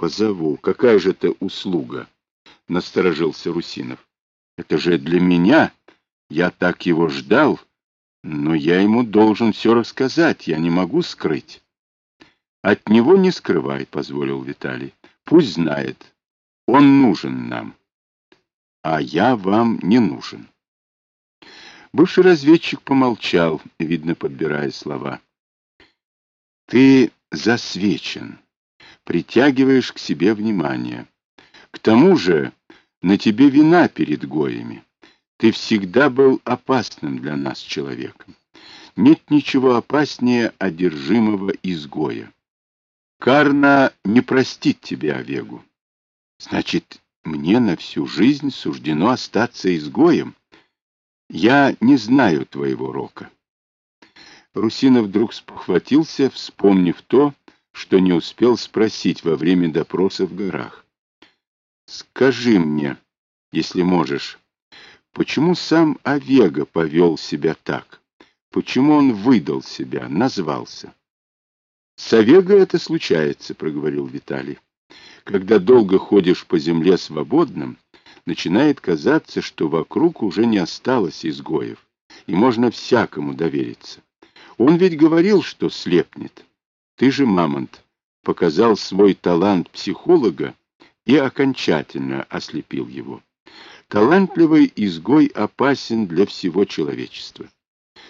Позову. Какая же это услуга? Насторожился Русинов. Это же для меня. Я так его ждал. Но я ему должен все рассказать. Я не могу скрыть. От него не скрывай, позволил Виталий. Пусть знает. Он нужен нам. А я вам не нужен. Бывший разведчик помолчал, видно, подбирая слова. Ты засвечен, притягиваешь к себе внимание. К тому же на тебе вина перед гоями. Ты всегда был опасным для нас человеком. Нет ничего опаснее одержимого изгоя. Карна не простит тебя, Овегу. Значит, мне на всю жизнь суждено остаться изгоем? Я не знаю твоего рока. Русинов вдруг спохватился, вспомнив то, что не успел спросить во время допроса в горах. Скажи мне, если можешь, почему сам Овега повел себя так? Почему он выдал себя, назвался? С Овега это случается, проговорил Виталий. Когда долго ходишь по земле свободным, начинает казаться, что вокруг уже не осталось изгоев, и можно всякому довериться. Он ведь говорил, что слепнет. Ты же, Мамонт, показал свой талант психолога и окончательно ослепил его. Талантливый изгой опасен для всего человечества.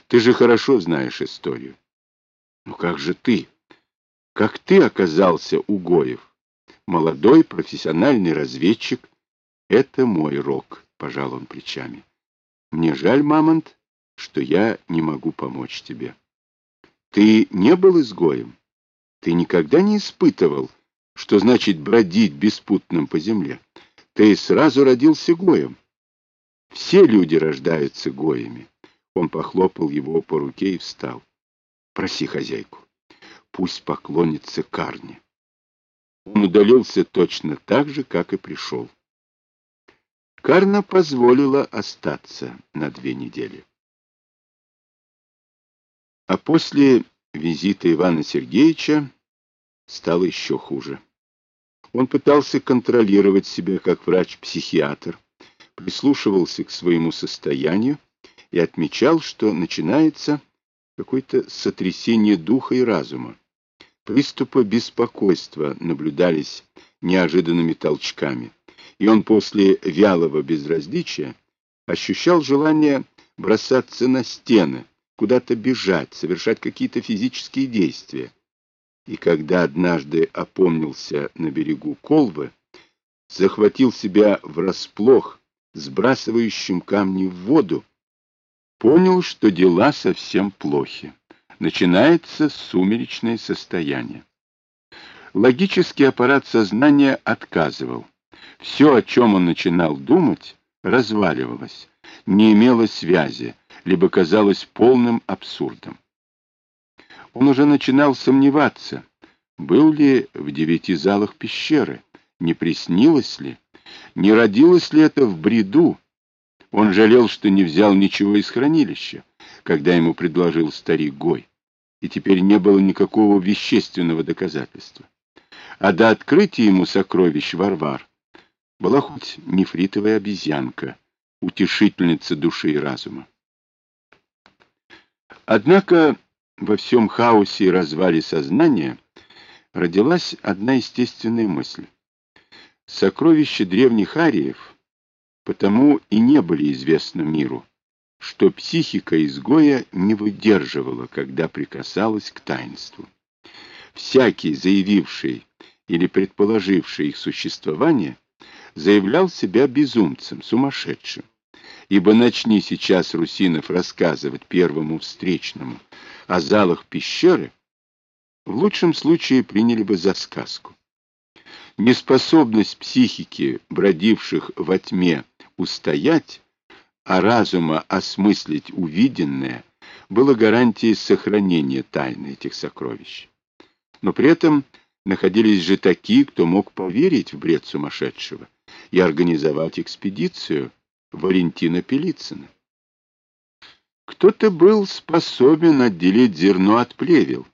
Ты же хорошо знаешь историю. Ну как же ты? Как ты оказался у Гоев? Молодой профессиональный разведчик, это мой рок, пожал он плечами. Мне жаль, Мамонт, что я не могу помочь тебе. Ты не был изгоем? Ты никогда не испытывал, что значит бродить беспутным по земле? Ты сразу родился гоем. Все люди рождаются гоями. Он похлопал его по руке и встал. Проси хозяйку. Пусть поклонится Карне. Он удалился точно так же, как и пришел. Карна позволила остаться на две недели. А после визита Ивана Сергеевича стало еще хуже. Он пытался контролировать себя как врач-психиатр, прислушивался к своему состоянию и отмечал, что начинается какое-то сотрясение духа и разума. Приступы беспокойства наблюдались неожиданными толчками и он после вялого безразличия ощущал желание бросаться на стены, куда-то бежать, совершать какие-то физические действия. И когда однажды опомнился на берегу Колвы, захватил себя врасплох, сбрасывающим камни в воду, понял, что дела совсем плохи. Начинается сумеречное состояние. Логический аппарат сознания отказывал. Все, о чем он начинал думать, разваливалось, не имело связи, либо казалось полным абсурдом. Он уже начинал сомневаться, был ли в девяти залах пещеры, не приснилось ли, не родилось ли это в бреду. Он жалел, что не взял ничего из хранилища, когда ему предложил старик Гой, и теперь не было никакого вещественного доказательства. А до открытия ему сокровищ Варвар была хоть нефритовая обезьянка, утешительница души и разума. Однако во всем хаосе и развале сознания родилась одна естественная мысль. Сокровища древних ариев потому и не были известны миру, что психика изгоя не выдерживала, когда прикасалась к таинству. Всякий, заявивший или предположивший их существование, заявлял себя безумцем, сумасшедшим. Ибо начни сейчас Русинов рассказывать первому встречному о залах пещеры, в лучшем случае приняли бы за сказку. Неспособность психики, бродивших во тьме, устоять, а разума осмыслить увиденное, было гарантией сохранения тайны этих сокровищ. Но при этом находились же такие, кто мог поверить в бред сумасшедшего, и организовать экспедицию Валентина Пелицына. Кто-то был способен отделить зерно от плевел.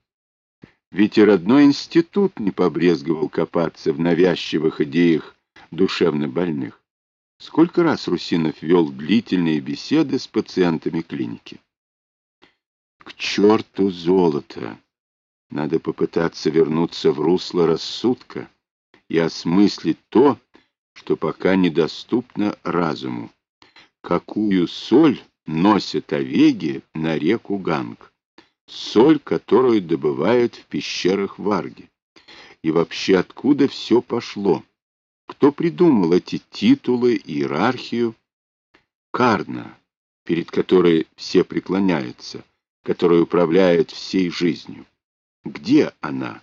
Ведь и родной институт не побрезговал копаться в навязчивых идеях душевно больных. Сколько раз Русинов вел длительные беседы с пациентами клиники. К черту золото! Надо попытаться вернуться в русло рассудка и осмыслить то, что пока недоступно разуму. Какую соль носят овеги на реку Ганг? Соль, которую добывают в пещерах Варги. И вообще откуда все пошло? Кто придумал эти титулы, иерархию? Карна, перед которой все преклоняются, которая управляет всей жизнью. Где она?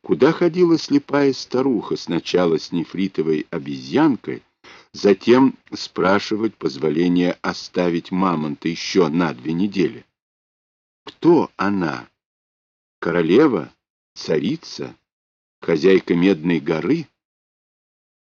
Куда ходила слепая старуха, сначала с нефритовой обезьянкой, затем спрашивать позволения оставить мамонта еще на две недели? Кто она? Королева? Царица? Хозяйка Медной горы?